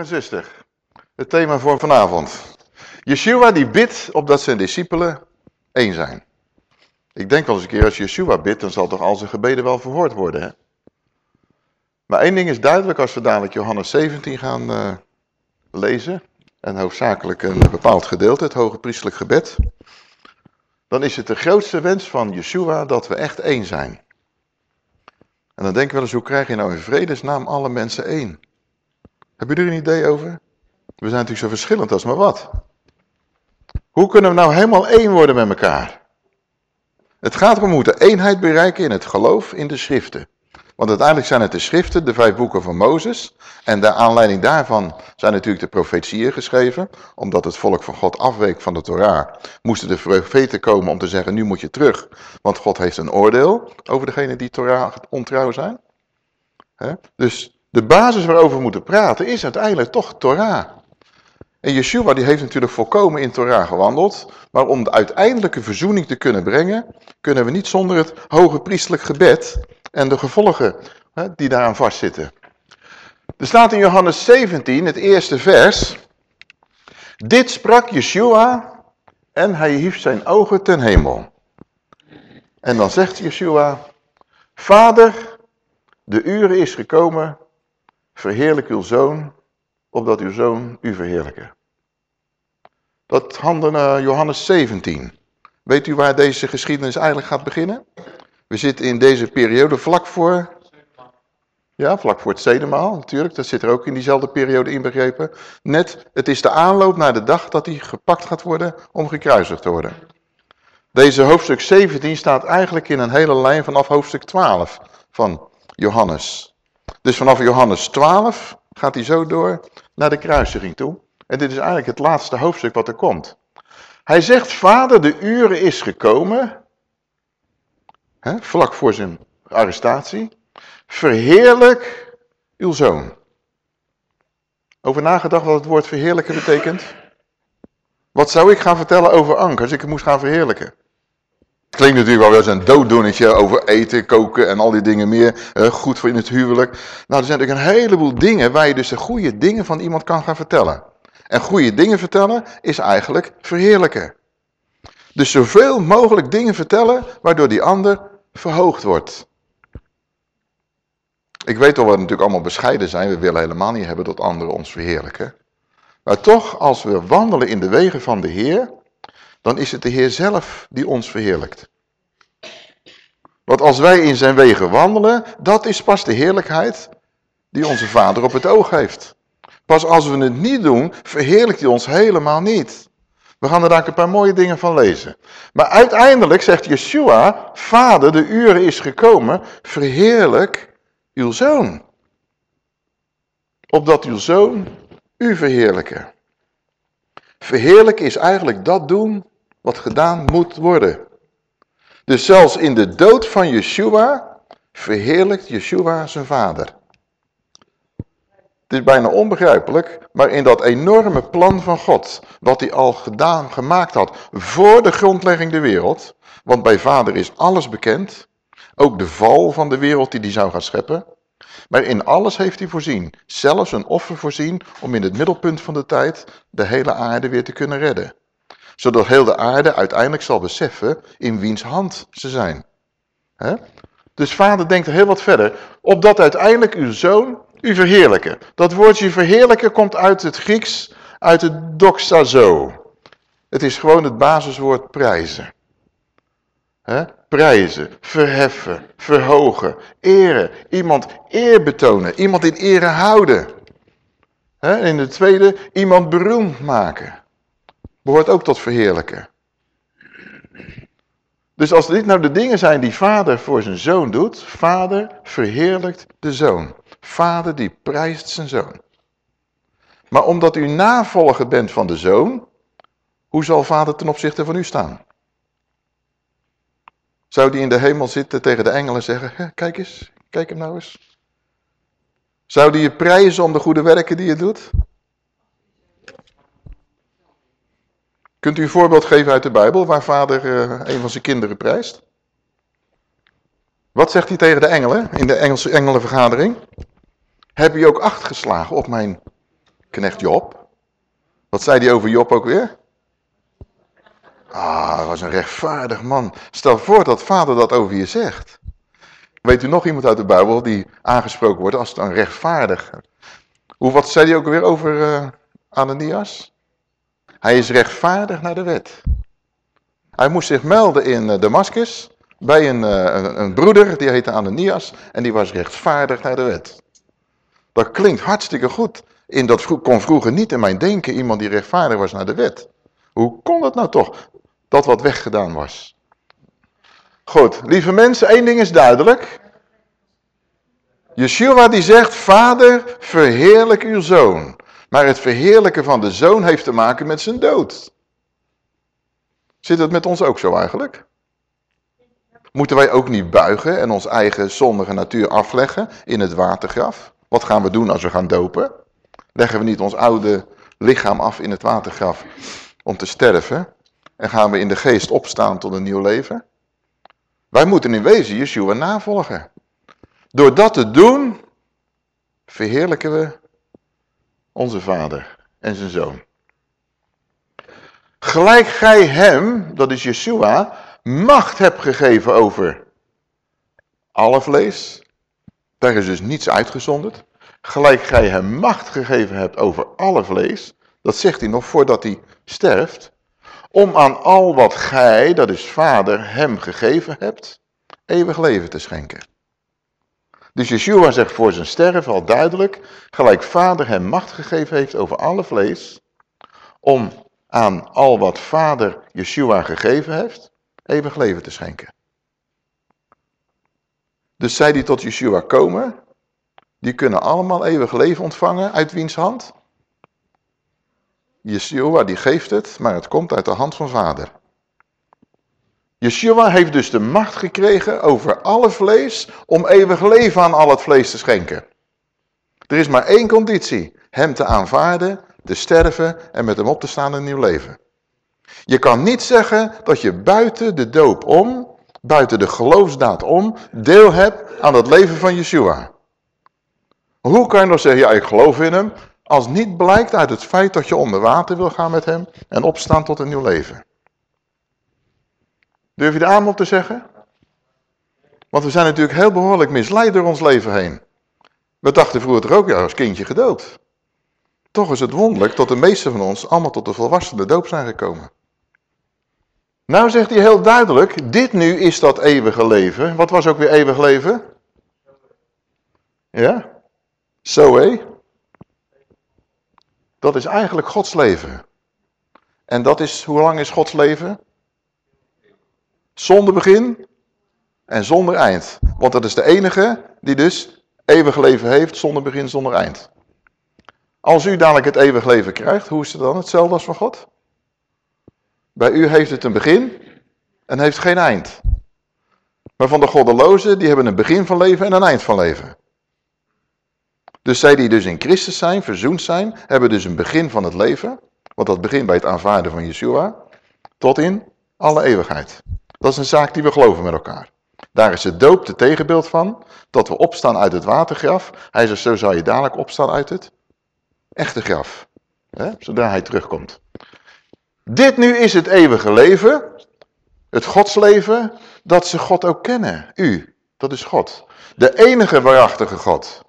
En zuster, het thema voor vanavond. Yeshua die bidt opdat zijn discipelen één zijn. Ik denk wel eens een keer als Yeshua bidt, dan zal toch al zijn gebeden wel verhoord worden. Hè? Maar één ding is duidelijk als we dadelijk Johannes 17 gaan uh, lezen. En hoofdzakelijk een bepaald gedeelte, het hoge priestelijk gebed. Dan is het de grootste wens van Yeshua dat we echt één zijn. En dan denk ik wel eens, hoe krijg je nou in vredesnaam alle mensen één? Hebben jullie er een idee over? We zijn natuurlijk zo verschillend als maar wat. Hoe kunnen we nou helemaal één worden met elkaar? Het gaat erom, we moeten eenheid bereiken in het geloof in de schriften. Want uiteindelijk zijn het de schriften, de vijf boeken van Mozes. En de aanleiding daarvan zijn natuurlijk de profetieën geschreven. Omdat het volk van God afweek van de Torah, moesten de profeten komen om te zeggen, nu moet je terug. Want God heeft een oordeel over degenen die Torah ontrouw zijn. Dus de basis waarover we moeten praten is uiteindelijk toch Torah. En Yeshua die heeft natuurlijk volkomen in Torah gewandeld. Maar om de uiteindelijke verzoening te kunnen brengen, kunnen we niet zonder het hoge priestelijk gebed en de gevolgen hè, die daaraan vastzitten. Er staat in Johannes 17, het eerste vers. Dit sprak Yeshua en hij hief zijn ogen ten hemel. En dan zegt Yeshua, Vader, de uren is gekomen verheerlijk uw zoon, opdat uw zoon u verheerlijke. Dat handen uh, Johannes 17. Weet u waar deze geschiedenis eigenlijk gaat beginnen? We zitten in deze periode vlak voor... Ja, vlak voor het zedemaal natuurlijk. Dat zit er ook in diezelfde periode inbegrepen. Net, het is de aanloop naar de dag dat hij gepakt gaat worden om gekruisigd te worden. Deze hoofdstuk 17 staat eigenlijk in een hele lijn vanaf hoofdstuk 12 van Johannes. Dus vanaf Johannes 12 gaat hij zo door naar de kruisiging toe. En dit is eigenlijk het laatste hoofdstuk wat er komt. Hij zegt, vader, de uren is gekomen, hè, vlak voor zijn arrestatie, verheerlijk uw zoon. Over nagedacht wat het woord verheerlijken betekent? Wat zou ik gaan vertellen over Anker als ik hem moest gaan verheerlijken? Klinkt natuurlijk wel wel eens een dooddoenetje over eten, koken en al die dingen meer. Goed voor in het huwelijk. Nou, er zijn natuurlijk een heleboel dingen waar je dus de goede dingen van iemand kan gaan vertellen. En goede dingen vertellen is eigenlijk verheerlijken. Dus zoveel mogelijk dingen vertellen waardoor die ander verhoogd wordt. Ik weet al we natuurlijk allemaal bescheiden zijn. We willen helemaal niet hebben dat anderen ons verheerlijken. Maar toch, als we wandelen in de wegen van de Heer, dan is het de Heer zelf die ons verheerlijkt. Want als wij in zijn wegen wandelen, dat is pas de heerlijkheid die onze Vader op het oog heeft. Pas als we het niet doen, verheerlijkt hij ons helemaal niet. We gaan er daar een paar mooie dingen van lezen. Maar uiteindelijk zegt Yeshua, Vader, de uren is gekomen, verheerlijk uw zoon. Opdat uw zoon u verheerlijken. Verheerlijken is eigenlijk dat doen wat gedaan moet worden. Dus zelfs in de dood van Yeshua verheerlijkt Yeshua zijn vader. Het is bijna onbegrijpelijk, maar in dat enorme plan van God, wat hij al gedaan, gemaakt had voor de grondlegging der wereld, want bij vader is alles bekend, ook de val van de wereld die hij zou gaan scheppen, maar in alles heeft hij voorzien, zelfs een offer voorzien om in het middelpunt van de tijd de hele aarde weer te kunnen redden zodat heel de aarde uiteindelijk zal beseffen in wiens hand ze zijn. Dus vader denkt heel wat verder. Opdat uiteindelijk uw zoon u verheerlijken. Dat woordje verheerlijken komt uit het Grieks, uit het doxazo. Het is gewoon het basiswoord prijzen. Prijzen, verheffen, verhogen, eren. Iemand eer betonen, iemand in ere houden. En in de tweede, iemand beroemd maken behoort ook tot verheerlijken. Dus als dit nou de dingen zijn die vader voor zijn zoon doet, vader verheerlijkt de zoon. Vader die prijst zijn zoon. Maar omdat u navolger bent van de zoon, hoe zal vader ten opzichte van u staan? Zou die in de hemel zitten tegen de engelen zeggen, kijk eens, kijk hem nou eens. Zou die je prijzen om de goede werken die je doet? Kunt u een voorbeeld geven uit de Bijbel waar vader uh, een van zijn kinderen prijst? Wat zegt hij tegen de engelen in de Engelse engelenvergadering? Heb je ook acht geslagen op mijn knecht Job. Wat zei hij over Job ook weer? Ah, was een rechtvaardig man. Stel voor dat vader dat over je zegt. Weet u nog iemand uit de Bijbel die aangesproken wordt als een rechtvaardig? Hoe, wat zei hij ook weer over uh, Ananias? Hij is rechtvaardig naar de wet. Hij moest zich melden in uh, Damascus bij een, uh, een, een, broeder, die heette Ananias, en die was rechtvaardig naar de wet. Dat klinkt hartstikke goed. In dat kon vroeger niet in mijn denken iemand die rechtvaardig was naar de wet. Hoe kon dat nou toch, dat wat weggedaan was? Goed, lieve mensen, één ding is duidelijk. Yeshua die zegt, vader, verheerlijk uw zoon. Maar het verheerlijken van de zoon heeft te maken met zijn dood. Zit het met ons ook zo eigenlijk? Moeten wij ook niet buigen en ons eigen zondige natuur afleggen in het watergraf? Wat gaan we doen als we gaan dopen? Leggen we niet ons oude lichaam af in het watergraf om te sterven? En gaan we in de geest opstaan tot een nieuw leven? Wij moeten in wezen Yeshua navolgen. Door dat te doen, verheerlijken we onze vader en zijn zoon. Gelijk gij hem, dat is Yeshua, macht hebt gegeven over alle vlees. Daar is dus niets uitgezonderd. Gelijk gij hem macht gegeven hebt over alle vlees. Dat zegt hij nog voordat hij sterft. Om aan al wat gij, dat is vader, hem gegeven hebt, eeuwig leven te schenken. Dus Yeshua zegt voor zijn sterven al duidelijk, gelijk vader hem macht gegeven heeft over alle vlees, om aan al wat vader Yeshua gegeven heeft, eeuwig leven te schenken. Dus zij die tot Yeshua komen, die kunnen allemaal eeuwig leven ontvangen uit wiens hand? Yeshua die geeft het, maar het komt uit de hand van vader. Yeshua heeft dus de macht gekregen over alle vlees om eeuwig leven aan al het vlees te schenken. Er is maar één conditie, hem te aanvaarden, te sterven en met hem op te staan in een nieuw leven. Je kan niet zeggen dat je buiten de doop om, buiten de geloofsdaad om, deel hebt aan het leven van Yeshua. Hoe kan je nog zeggen, ja ik geloof in hem, als niet blijkt uit het feit dat je onder water wil gaan met hem en opstaan tot een nieuw leven. Durf je de amen op te zeggen? Want we zijn natuurlijk heel behoorlijk misleid door ons leven heen. We dachten vroeger toch ook, ja, als kindje gedood. Toch is het wonderlijk dat de meeste van ons allemaal tot de volwassene doop zijn gekomen. Nou zegt hij heel duidelijk, dit nu is dat eeuwige leven. Wat was ook weer eeuwig leven? Ja? Zoe. Dat is eigenlijk Gods leven. En dat is, hoe lang is Gods leven? Zonder begin en zonder eind. Want dat is de enige die dus eeuwig leven heeft zonder begin, zonder eind. Als u dadelijk het eeuwig leven krijgt, hoe is het dan? Hetzelfde als van God? Bij u heeft het een begin en heeft geen eind. Maar van de goddelozen, die hebben een begin van leven en een eind van leven. Dus zij die dus in Christus zijn, verzoend zijn, hebben dus een begin van het leven. Want dat begint bij het aanvaarden van Yeshua. Tot in alle eeuwigheid. Dat is een zaak die we geloven met elkaar. Daar is het doop de tegenbeeld van. Dat we opstaan uit het watergraf. Hij zegt, zo zal je dadelijk opstaan uit het echte graf. Hè, zodra hij terugkomt. Dit nu is het eeuwige leven. Het godsleven. Dat ze God ook kennen. U, dat is God. De enige waarachtige God.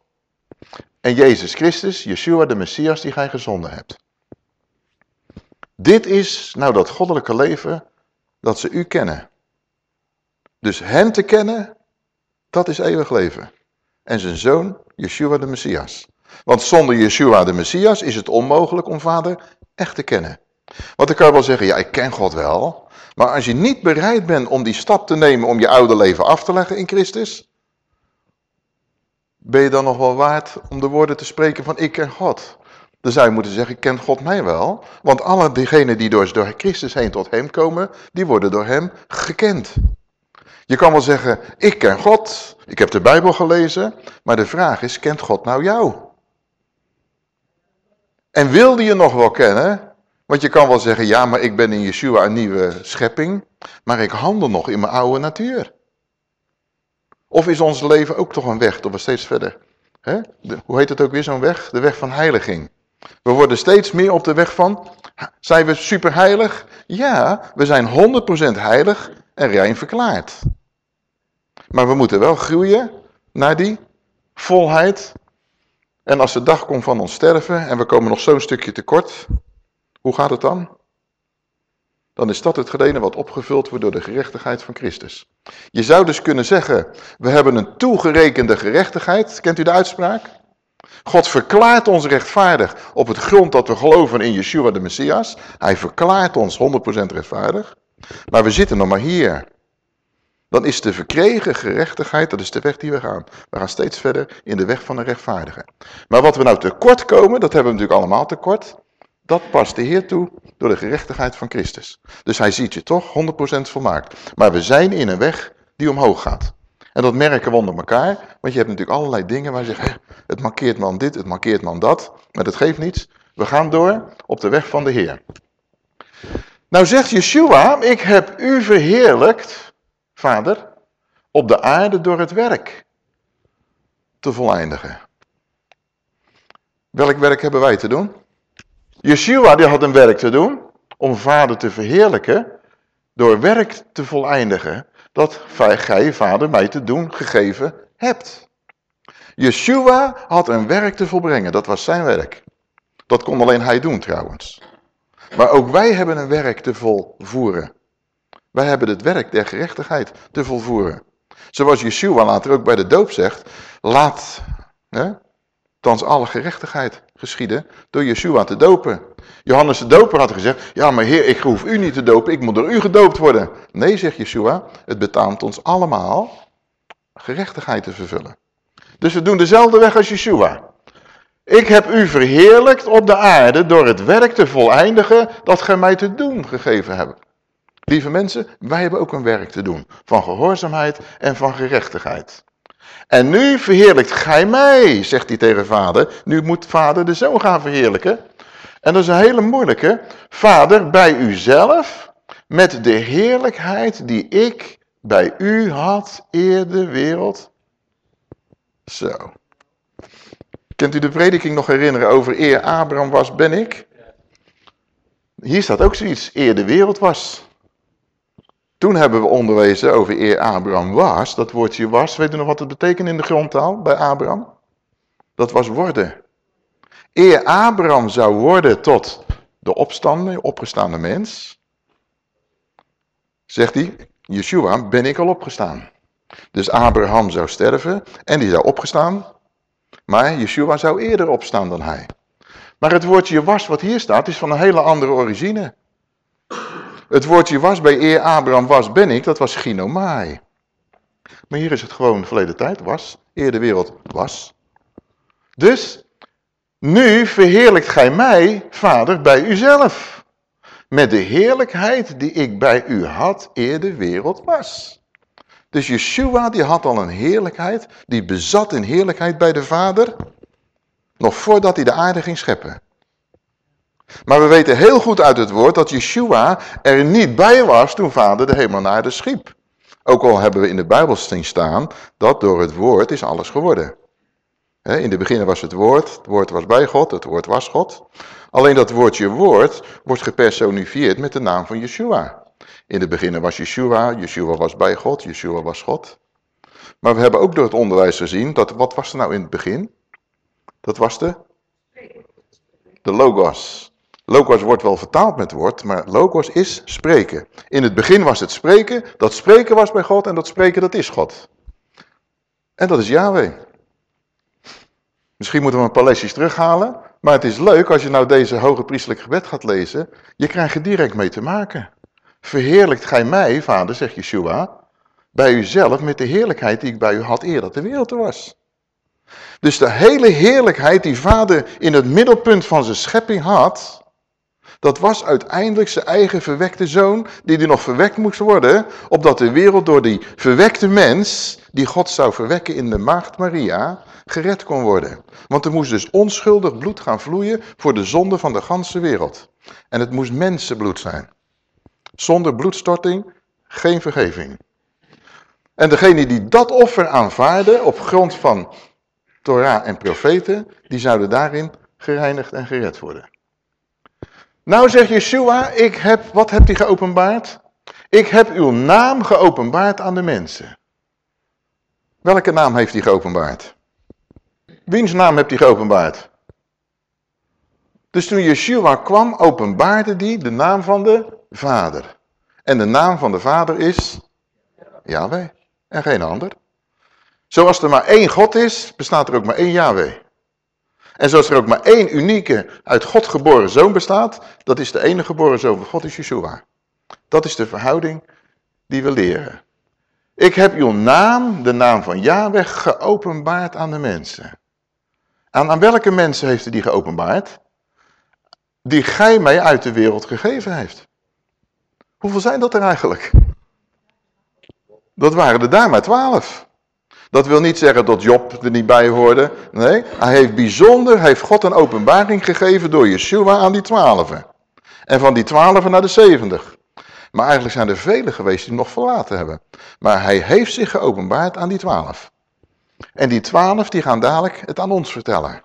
En Jezus Christus, Yeshua de Messias die gij gezonden hebt. Dit is nou dat goddelijke leven dat ze u kennen. Dus hen te kennen, dat is eeuwig leven. En zijn zoon, Yeshua de Messias. Want zonder Yeshua de Messias is het onmogelijk om vader echt te kennen. Want dan kan wel zeggen, ja ik ken God wel. Maar als je niet bereid bent om die stap te nemen om je oude leven af te leggen in Christus. Ben je dan nog wel waard om de woorden te spreken van ik ken God. Dan zou je moeten zeggen, ik ken God mij wel. Want alle diegenen die door, door Christus heen tot hem komen, die worden door hem gekend. Je kan wel zeggen, ik ken God, ik heb de Bijbel gelezen, maar de vraag is, kent God nou jou? En wilde je nog wel kennen? Want je kan wel zeggen, ja, maar ik ben in Yeshua een nieuwe schepping, maar ik handel nog in mijn oude natuur. Of is ons leven ook toch een weg, tot we steeds verder, hè? hoe heet het ook weer zo'n weg? De weg van heiliging. We worden steeds meer op de weg van, zijn we superheilig? Ja, we zijn 100% heilig en rein verklaard. Maar we moeten wel groeien naar die volheid. En als de dag komt van ons sterven en we komen nog zo'n stukje tekort, hoe gaat het dan? Dan is dat hetgene wat opgevuld wordt door de gerechtigheid van Christus. Je zou dus kunnen zeggen, we hebben een toegerekende gerechtigheid. Kent u de uitspraak? God verklaart ons rechtvaardig op het grond dat we geloven in Yeshua de Messias. Hij verklaart ons 100% rechtvaardig. Maar we zitten nog maar hier. Dan is de verkregen gerechtigheid, dat is de weg die we gaan. We gaan steeds verder in de weg van de rechtvaardige. Maar wat we nou tekort komen, dat hebben we natuurlijk allemaal tekort. Dat past de Heer toe door de gerechtigheid van Christus. Dus hij ziet je toch 100% volmaakt. Maar we zijn in een weg die omhoog gaat. En dat merken we onder elkaar, want je hebt natuurlijk allerlei dingen waar je zegt, het markeert man dit, het markeert man dat, maar dat geeft niets. We gaan door op de weg van de Heer. Nou zegt Yeshua, ik heb u verheerlijkt, vader, op de aarde door het werk te voleindigen. Welk werk hebben wij te doen? Yeshua die had een werk te doen om vader te verheerlijken door werk te voleindigen dat gij, vader, mij te doen gegeven hebt. Yeshua had een werk te volbrengen, dat was zijn werk. Dat kon alleen hij doen trouwens. Maar ook wij hebben een werk te volvoeren. Wij hebben het werk der gerechtigheid te volvoeren. Zoals Yeshua later ook bij de doop zegt, laat hè, thans alle gerechtigheid geschieden door Yeshua te dopen. Johannes de doper had gezegd, ja maar heer, ik hoef u niet te dopen, ik moet door u gedoopt worden. Nee, zegt Yeshua, het betaamt ons allemaal gerechtigheid te vervullen. Dus we doen dezelfde weg als Yeshua. Ik heb u verheerlijkt op de aarde door het werk te voleindigen dat gij mij te doen gegeven hebt. Lieve mensen, wij hebben ook een werk te doen van gehoorzaamheid en van gerechtigheid. En nu verheerlijkt gij mij, zegt hij tegen vader. Nu moet vader de zoon gaan verheerlijken. En dat is een hele moeilijke. Vader, bij uzelf, met de heerlijkheid die ik bij u had eer de wereld. Zo. Kent u de prediking nog herinneren over eer Abraham was, ben ik? Hier staat ook zoiets, eer de wereld was. Toen hebben we onderwezen over eer Abraham was. Dat woordje was, weet u nog wat het betekent in de grondtaal bij Abraham? Dat was worden. Eer Abraham zou worden tot de opstande, opgestaande mens, zegt hij, Yeshua, ben ik al opgestaan. Dus Abraham zou sterven en die zou opgestaan, maar Yeshua zou eerder opstaan dan hij. Maar het woordje was wat hier staat is van een hele andere origine. Het woordje was bij eer Abraham was ben ik, dat was ginomai. Maar hier is het gewoon verleden tijd, was, eer de wereld was. Dus, nu verheerlijkt gij mij, vader, bij uzelf. Met de heerlijkheid die ik bij u had, eer de wereld was. Dus Yeshua die had al een heerlijkheid, die bezat een heerlijkheid bij de vader, nog voordat hij de aarde ging scheppen. Maar we weten heel goed uit het woord dat Yeshua er niet bij was toen vader de hemel naar de schiep. Ook al hebben we in de Bijbel staan dat door het woord is alles geworden. In de begin was het woord, het woord was bij God, het woord was God. Alleen dat woordje woord wordt gepersonifieerd met de naam van Yeshua. In de begin was Yeshua, Yeshua was bij God, Yeshua was God. Maar we hebben ook door het onderwijs gezien, dat wat was er nou in het begin? Dat was de, de logos. Logos wordt wel vertaald met woord, maar logos is spreken. In het begin was het spreken, dat spreken was bij God en dat spreken dat is God. En dat is Yahweh. Misschien moeten we een paar terughalen, maar het is leuk als je nou deze hoge priestelijk gebed gaat lezen. Je krijgt er direct mee te maken. Verheerlijkt gij mij, vader, zegt Yeshua, bij uzelf met de heerlijkheid die ik bij u had eer dat de wereld er was. Dus de hele heerlijkheid die vader in het middelpunt van zijn schepping had, dat was uiteindelijk zijn eigen verwekte zoon, die er nog verwekt moest worden, opdat de wereld door die verwekte mens, die God zou verwekken in de maagd Maria, gered kon worden. Want er moest dus onschuldig bloed gaan vloeien voor de zonde van de ganse wereld. En het moest mensenbloed zijn. Zonder bloedstorting geen vergeving. En degene die dat offer aanvaarden op grond van Torah en profeten, die zouden daarin gereinigd en gered worden. Nou zegt Yeshua, ik heb, wat hebt hij geopenbaard? Ik heb uw naam geopenbaard aan de mensen. Welke naam heeft hij geopenbaard? Wiens naam hebt hij geopenbaard? Dus toen Yeshua kwam, openbaarde hij de naam van de Vader. En de naam van de Vader is Yahweh en geen ander. Zoals er maar één God is, bestaat er ook maar één Yahweh. En zoals er ook maar één unieke, uit God geboren zoon bestaat, dat is de enige geboren zoon van God, is Yeshua. Dat is de verhouding die we leren. Ik heb uw naam, de naam van Yahweh, geopenbaard aan de mensen. Aan, aan welke mensen heeft hij die geopenbaard? Die gij mij uit de wereld gegeven heeft. Hoeveel zijn dat er eigenlijk? Dat waren er daar maar twaalf. Dat wil niet zeggen dat Job er niet bij hoorde. Nee, hij heeft bijzonder, heeft God een openbaring gegeven door Yeshua aan die twaalfen. En van die twaalfen naar de zeventig. Maar eigenlijk zijn er velen geweest die nog verlaten hebben. Maar hij heeft zich geopenbaard aan die twaalf. En die twaalf die gaan dadelijk het aan ons vertellen.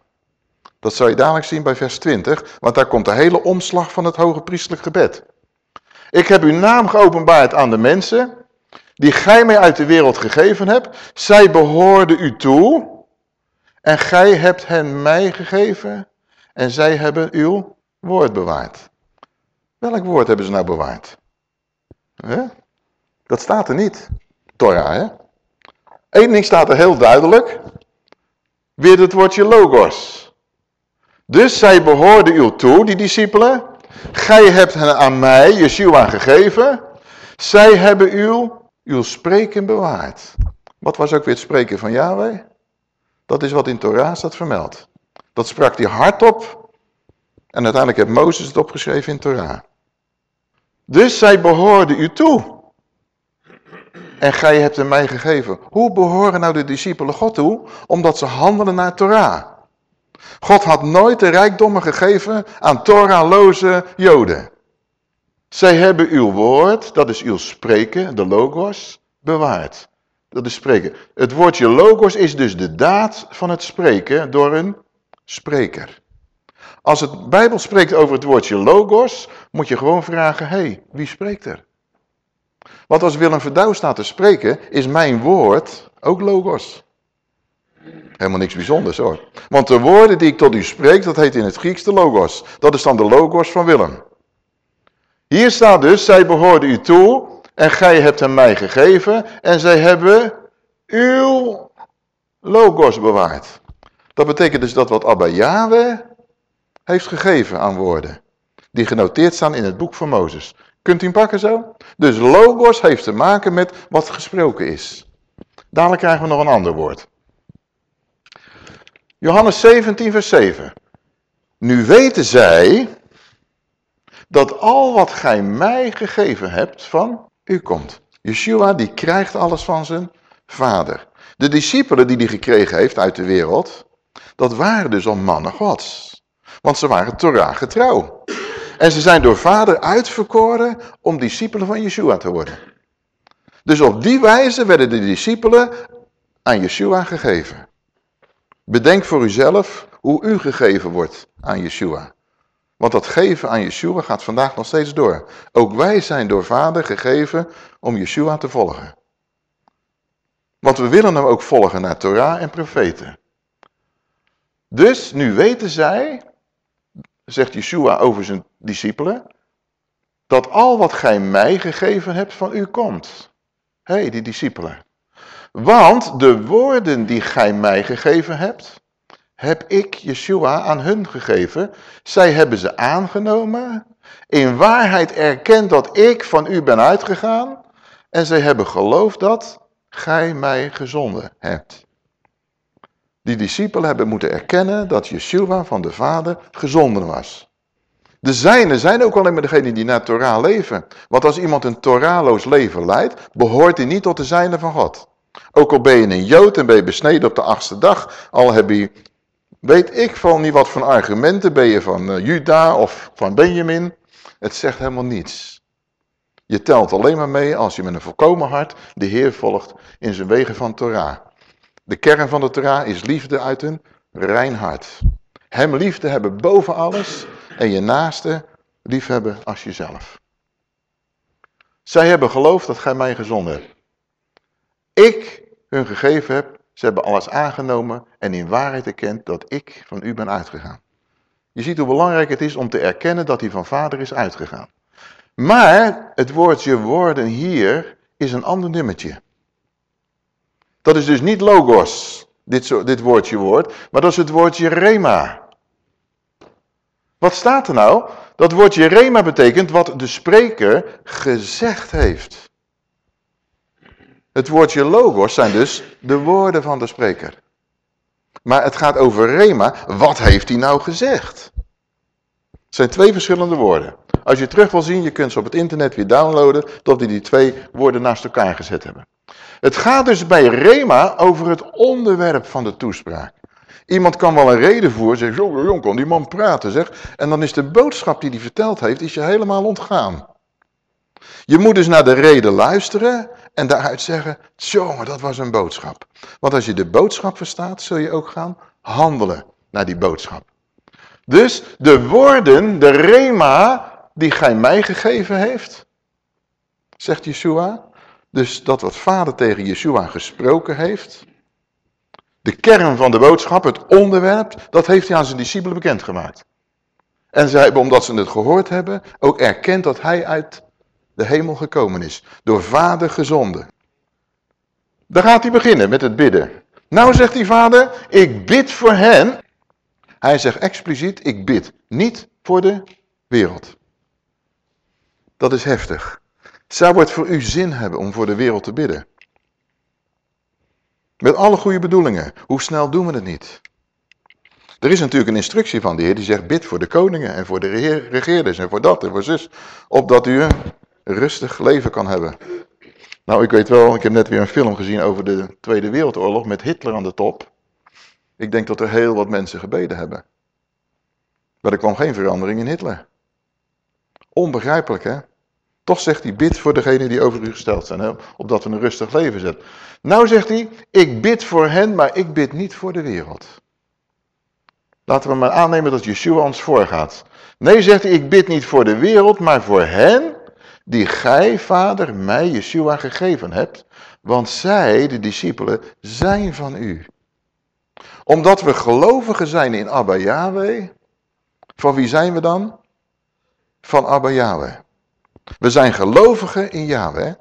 Dat zal je dadelijk zien bij vers 20, want daar komt de hele omslag van het hoge priestelijk gebed. Ik heb uw naam geopenbaard aan de mensen, die gij mij uit de wereld gegeven hebt. Zij behoorden u toe, en gij hebt hen mij gegeven, en zij hebben uw woord bewaard. Welk woord hebben ze nou bewaard? Dat staat er niet. Torah, hè? Eén ding staat er heel duidelijk. Weer het woordje logos. Dus zij behoorden u toe, die discipelen. Gij hebt hen aan mij, Yeshua, gegeven. Zij hebben uw, uw spreken bewaard. Wat was ook weer het spreken van Yahweh? Dat is wat in Torah staat vermeld. Dat sprak hij hardop. En uiteindelijk heeft Mozes het opgeschreven in Torah. Dus zij behoorden u toe. En gij hebt hem mij gegeven. Hoe behoren nou de discipelen God toe? Omdat ze handelen naar Torah. God had nooit de rijkdommen gegeven aan Torahloze joden. Zij hebben uw woord, dat is uw spreken, de logos, bewaard. Dat is spreken. Het woordje logos is dus de daad van het spreken door een spreker. Als het Bijbel spreekt over het woordje logos, moet je gewoon vragen, hé, hey, wie spreekt er? Want als Willem Verdouw staat te spreken, is mijn woord ook logos. Helemaal niks bijzonders hoor. Want de woorden die ik tot u spreek, dat heet in het Grieks de logos. Dat is dan de logos van Willem. Hier staat dus, zij behoorden u toe en gij hebt hem mij gegeven en zij hebben uw logos bewaard. Dat betekent dus dat wat Abba Yahweh heeft gegeven aan woorden. Die genoteerd staan in het boek van Mozes. Kunt u hem pakken zo? Dus logos heeft te maken met wat gesproken is. Dadelijk krijgen we nog een ander woord. Johannes 17 vers 7. Nu weten zij dat al wat gij mij gegeven hebt van u komt. Yeshua die krijgt alles van zijn vader. De discipelen die hij gekregen heeft uit de wereld, dat waren dus al mannen gods. Want ze waren Torah getrouw. En ze zijn door vader uitverkoren om discipelen van Yeshua te worden. Dus op die wijze werden de discipelen aan Yeshua gegeven. Bedenk voor uzelf hoe u gegeven wordt aan Yeshua. Want dat geven aan Yeshua gaat vandaag nog steeds door. Ook wij zijn door vader gegeven om Yeshua te volgen. Want we willen hem ook volgen naar Torah en profeten. Dus nu weten zij zegt Yeshua over zijn discipelen, dat al wat gij mij gegeven hebt van u komt. Hé, hey, die discipelen. Want de woorden die gij mij gegeven hebt, heb ik Yeshua aan hun gegeven. Zij hebben ze aangenomen, in waarheid erkend dat ik van u ben uitgegaan, en zij hebben geloofd dat gij mij gezonden hebt. Die discipelen hebben moeten erkennen dat Yeshua van de Vader gezonden was. De zijnen zijn ook alleen maar degenen die naar Torah leven. Want als iemand een Torahloos leven leidt, behoort hij niet tot de zijnen van God. Ook al ben je een Jood en ben je besneden op de achtste dag, al heb je, weet ik van niet wat van argumenten, ben je van uh, Juda of van Benjamin. Het zegt helemaal niets. Je telt alleen maar mee als je met een volkomen hart de Heer volgt in zijn wegen van Torah. De kern van de Torah is liefde uit een rein hart. Hem lief te hebben boven alles en je naaste lief hebben als jezelf. Zij hebben geloofd dat gij mij gezonden hebt. Ik hun gegeven heb, ze hebben alles aangenomen en in waarheid erkend dat ik van u ben uitgegaan. Je ziet hoe belangrijk het is om te erkennen dat hij van vader is uitgegaan. Maar het woordje woorden hier is een ander nummertje. Dat is dus niet logos, dit, dit woordje woord, maar dat is het woordje rema. Wat staat er nou? Dat woordje rema betekent wat de spreker gezegd heeft. Het woordje logos zijn dus de woorden van de spreker. Maar het gaat over rema. Wat heeft hij nou gezegd? Het zijn twee verschillende woorden. Als je terug wil zien, je kunt ze op het internet weer downloaden, tot die die twee woorden naast elkaar gezet hebben. Het gaat dus bij Rema over het onderwerp van de toespraak. Iemand kan wel een reden voeren, zegt, jong, jong, kan die man praten, zeg. En dan is de boodschap die hij verteld heeft, is je helemaal ontgaan. Je moet dus naar de reden luisteren en daaruit zeggen, jongen, dat was een boodschap. Want als je de boodschap verstaat, zul je ook gaan handelen naar die boodschap. Dus de woorden, de rema, die gij mij gegeven heeft, zegt Yeshua. Dus dat wat vader tegen Yeshua gesproken heeft, de kern van de boodschap, het onderwerp, dat heeft hij aan zijn discipelen bekendgemaakt. En zij hebben, omdat ze het gehoord hebben, ook erkend dat hij uit de hemel gekomen is. Door vader gezonden. Dan gaat hij beginnen met het bidden. Nou zegt die vader, ik bid voor hen. Hij zegt expliciet, ik bid niet voor de wereld. Dat is heftig. Zou het voor u zin hebben om voor de wereld te bidden? Met alle goede bedoelingen. Hoe snel doen we het niet? Er is natuurlijk een instructie van de Heer die zegt bid voor de koningen en voor de regeerders en voor dat en voor zus. Opdat u rustig leven kan hebben. Nou, ik weet wel, ik heb net weer een film gezien over de Tweede Wereldoorlog met Hitler aan de top. Ik denk dat er heel wat mensen gebeden hebben. Maar er kwam geen verandering in Hitler. Onbegrijpelijk, hè? Toch zegt hij, bid voor degenen die over u gesteld zijn, hè? opdat we een rustig leven zetten. Nou zegt hij, ik bid voor hen, maar ik bid niet voor de wereld. Laten we maar aannemen dat Yeshua ons voorgaat. Nee, zegt hij, ik bid niet voor de wereld, maar voor hen die gij, vader, mij, Yeshua, gegeven hebt. Want zij, de discipelen, zijn van u. Omdat we gelovigen zijn in Abba Yahweh. Van wie zijn we dan? Van Abba Yahweh. We zijn gelovigen in Yahweh.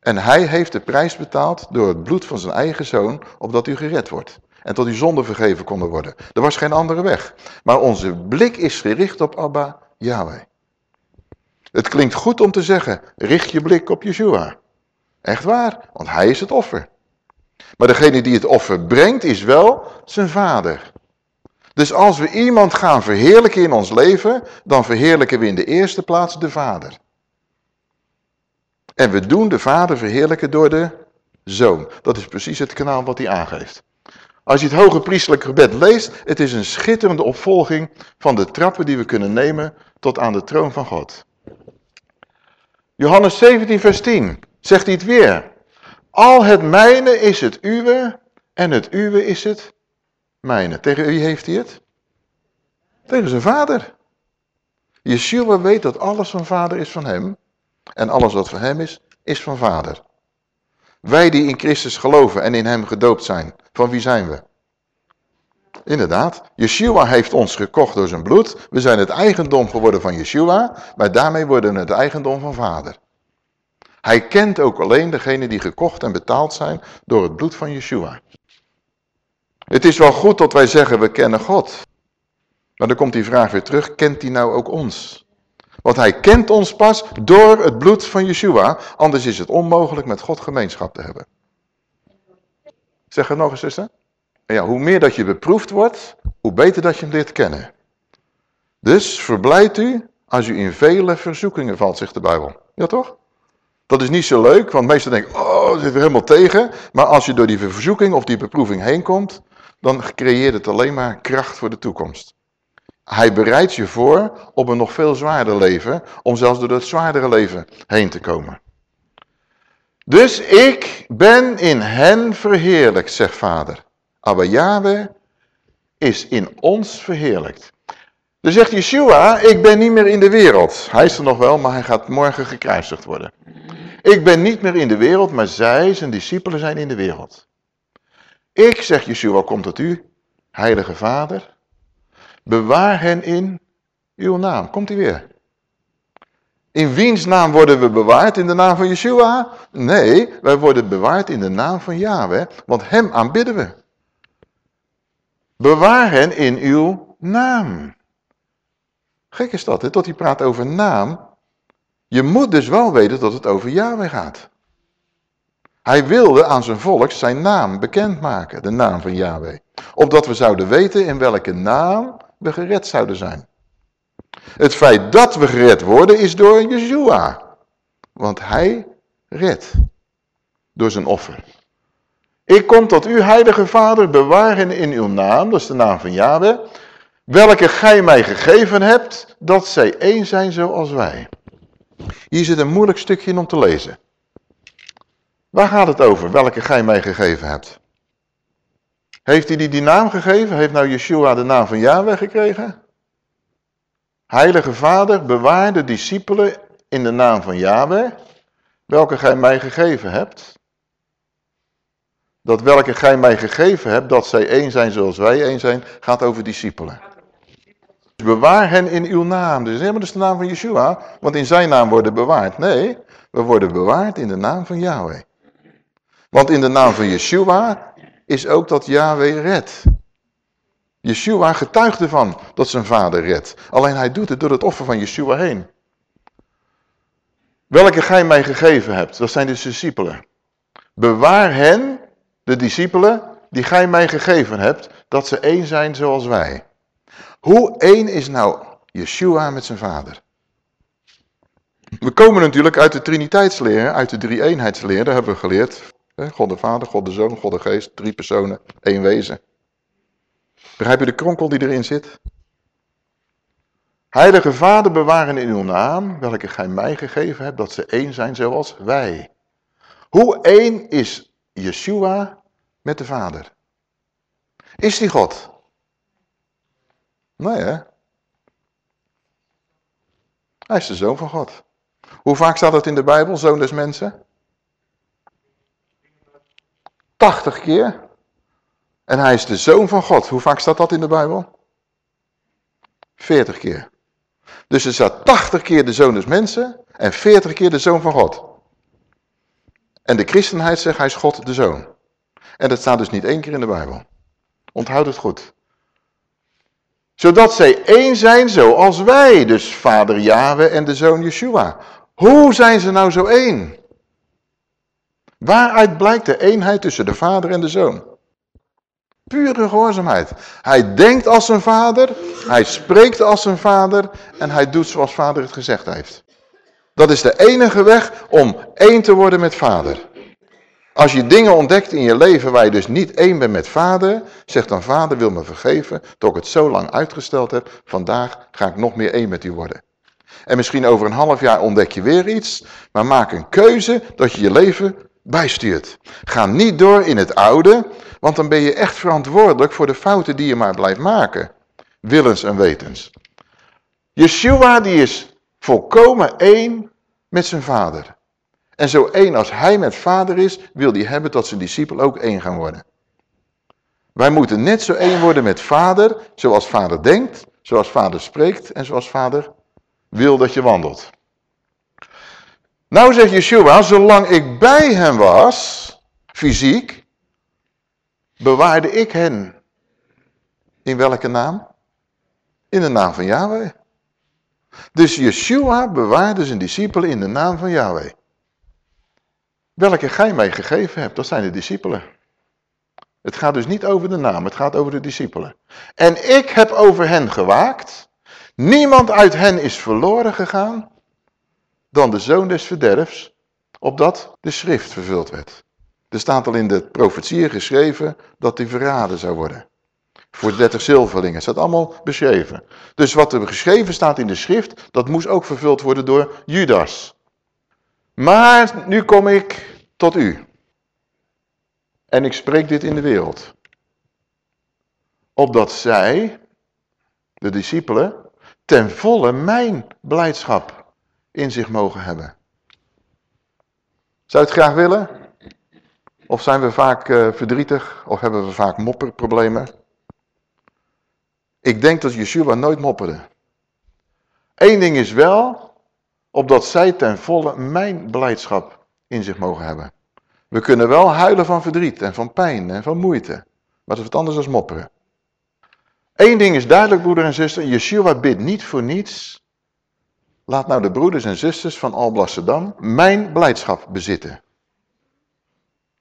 En hij heeft de prijs betaald door het bloed van zijn eigen zoon, opdat u gered wordt. En tot uw zonde vergeven konden worden. Er was geen andere weg. Maar onze blik is gericht op Abba Yahweh. Het klinkt goed om te zeggen, richt je blik op Yeshua. Echt waar, want hij is het offer. Maar degene die het offer brengt is wel zijn vader. Dus als we iemand gaan verheerlijken in ons leven, dan verheerlijken we in de eerste plaats de vader. En we doen de vader verheerlijken door de zoon. Dat is precies het kanaal wat hij aangeeft. Als je het hoge priestelijk gebed leest, het is een schitterende opvolging van de trappen die we kunnen nemen tot aan de troon van God. Johannes 17 vers 10 zegt hij het weer. Al het mijne is het uwe en het uwe is het mijne. Tegen wie heeft hij het? Tegen zijn vader. Yeshua weet dat alles van vader is van hem. En alles wat van hem is, is van vader. Wij die in Christus geloven en in hem gedoopt zijn, van wie zijn we? Inderdaad, Yeshua heeft ons gekocht door zijn bloed. We zijn het eigendom geworden van Yeshua, maar daarmee worden we het eigendom van vader. Hij kent ook alleen degenen die gekocht en betaald zijn door het bloed van Yeshua. Het is wel goed dat wij zeggen we kennen God. Maar dan komt die vraag weer terug, kent hij nou ook ons? Want hij kent ons pas door het bloed van Yeshua, anders is het onmogelijk met God gemeenschap te hebben. Zeg het nog eens, zuster. Ja, hoe meer dat je beproefd wordt, hoe beter dat je hem leert kennen. Dus verblijdt u als u in vele verzoekingen valt, zegt de Bijbel. Ja toch? Dat is niet zo leuk, want meestal denk ik, oh, dat zit er helemaal tegen. Maar als je door die verzoeking of die beproeving heen komt, dan creëert het alleen maar kracht voor de toekomst. Hij bereidt je voor op een nog veel zwaarder leven, om zelfs door dat zwaardere leven heen te komen. Dus ik ben in hen verheerlijk, zegt vader. Aber Yahweh is in ons verheerlijkt. Dan zegt Yeshua, ik ben niet meer in de wereld. Hij is er nog wel, maar hij gaat morgen gekruisigd worden. Ik ben niet meer in de wereld, maar zij, zijn discipelen, zijn in de wereld. Ik, zegt Yeshua, komt tot u, heilige vader, bewaar hen in uw naam. Komt hij weer. In wiens naam worden we bewaard? In de naam van Yeshua? Nee, wij worden bewaard in de naam van Yahweh, want hem aanbidden we. Bewaar hen in uw naam. Gek is dat, hè? tot hij praat over naam. Je moet dus wel weten dat het over Yahweh gaat. Hij wilde aan zijn volk zijn naam bekendmaken, de naam van Yahweh. Opdat we zouden weten in welke naam we gered zouden zijn. Het feit dat we gered worden is door Yeshua. Want hij redt. Door zijn offer. Ik kom tot u, heilige vader, bewaren in uw naam, dat is de naam van Yahweh, welke gij mij gegeven hebt, dat zij één zijn zoals wij. Hier zit een moeilijk stukje in om te lezen. Waar gaat het over, welke gij mij gegeven hebt? Heeft hij die, die naam gegeven? Heeft nou Yeshua de naam van Yahweh gekregen? Heilige Vader, bewaar de discipelen in de naam van Yahweh, welke gij mij gegeven hebt. Dat welke gij mij gegeven hebt, dat zij één zijn zoals wij één zijn, gaat over discipelen. Dus bewaar hen in uw naam. Dus helemaal dus de naam van Yeshua, want in zijn naam worden bewaard. Nee, we worden bewaard in de naam van Yahweh. Want in de naam van Yeshua is ook dat Yahweh redt. Yeshua getuigt ervan dat zijn vader redt. Alleen hij doet het door het offer van Yeshua heen. Welke gij mij gegeven hebt, dat zijn de discipelen. Bewaar hen, de discipelen, die gij mij gegeven hebt, dat ze één zijn zoals wij. Hoe één is nou Yeshua met zijn vader? We komen natuurlijk uit de triniteitsleer, uit de drie-eenheidsleer, daar hebben we geleerd. God de Vader, God de Zoon, God de Geest, drie personen, één wezen. Begrijp je de kronkel die erin zit? Heilige Vader, bewaren in uw naam, welke gij mij gegeven hebt, dat ze één zijn zoals wij. Hoe één is Yeshua met de Vader? Is die God? Nee hè? Hij is de Zoon van God. Hoe vaak staat het in de Bijbel, Zoon des mensen? 80 keer. En hij is de zoon van God. Hoe vaak staat dat in de Bijbel? 40 keer. Dus er staat 80 keer de zoon des mensen en 40 keer de zoon van God. En de christenheid zegt hij is God de zoon. En dat staat dus niet één keer in de Bijbel. Onthoud het goed. Zodat zij één zijn zoals wij, dus vader Yahweh en de zoon Yeshua. Hoe zijn ze nou zo één? Waaruit blijkt de eenheid tussen de vader en de zoon? Pure gehoorzaamheid. Hij denkt als zijn vader, hij spreekt als zijn vader en hij doet zoals vader het gezegd heeft. Dat is de enige weg om één te worden met vader. Als je dingen ontdekt in je leven waar je dus niet één bent met vader, zegt dan vader wil me vergeven dat ik het zo lang uitgesteld heb, vandaag ga ik nog meer één met u worden. En misschien over een half jaar ontdek je weer iets, maar maak een keuze dat je je leven bijstuurt. Ga niet door in het oude, want dan ben je echt verantwoordelijk voor de fouten die je maar blijft maken. Willens en wetens. Yeshua die is volkomen één met zijn vader. En zo één als hij met vader is, wil hij hebben dat zijn discipel ook één gaan worden. Wij moeten net zo één worden met vader, zoals vader denkt, zoals vader spreekt en zoals vader wil dat je wandelt. Nou zegt Yeshua, zolang ik bij hem was, fysiek, bewaarde ik hen. In welke naam? In de naam van Yahweh. Dus Yeshua bewaarde zijn discipelen in de naam van Yahweh. Welke gij mij gegeven hebt, dat zijn de discipelen. Het gaat dus niet over de naam, het gaat over de discipelen. En ik heb over hen gewaakt. Niemand uit hen is verloren gegaan dan de zoon des verderfs, opdat de schrift vervuld werd. Er staat al in de profetieën geschreven dat hij verraden zou worden. Voor de 30 zilverlingen, staat allemaal beschreven. Dus wat er geschreven staat in de schrift, dat moest ook vervuld worden door Judas. Maar nu kom ik tot u. En ik spreek dit in de wereld. opdat zij, de discipelen, ten volle mijn blijdschap in zich mogen hebben. Zou je het graag willen? Of zijn we vaak uh, verdrietig? Of hebben we vaak mopperproblemen? Ik denk dat Yeshua nooit mopperde. Eén ding is wel, opdat zij ten volle mijn blijdschap in zich mogen hebben. We kunnen wel huilen van verdriet en van pijn en van moeite. Maar dat is wat anders dan mopperen. Eén ding is duidelijk, broeder en zuster. Yeshua bidt niet voor niets. Laat nou de broeders en zusters van Alblasserdam mijn blijdschap bezitten.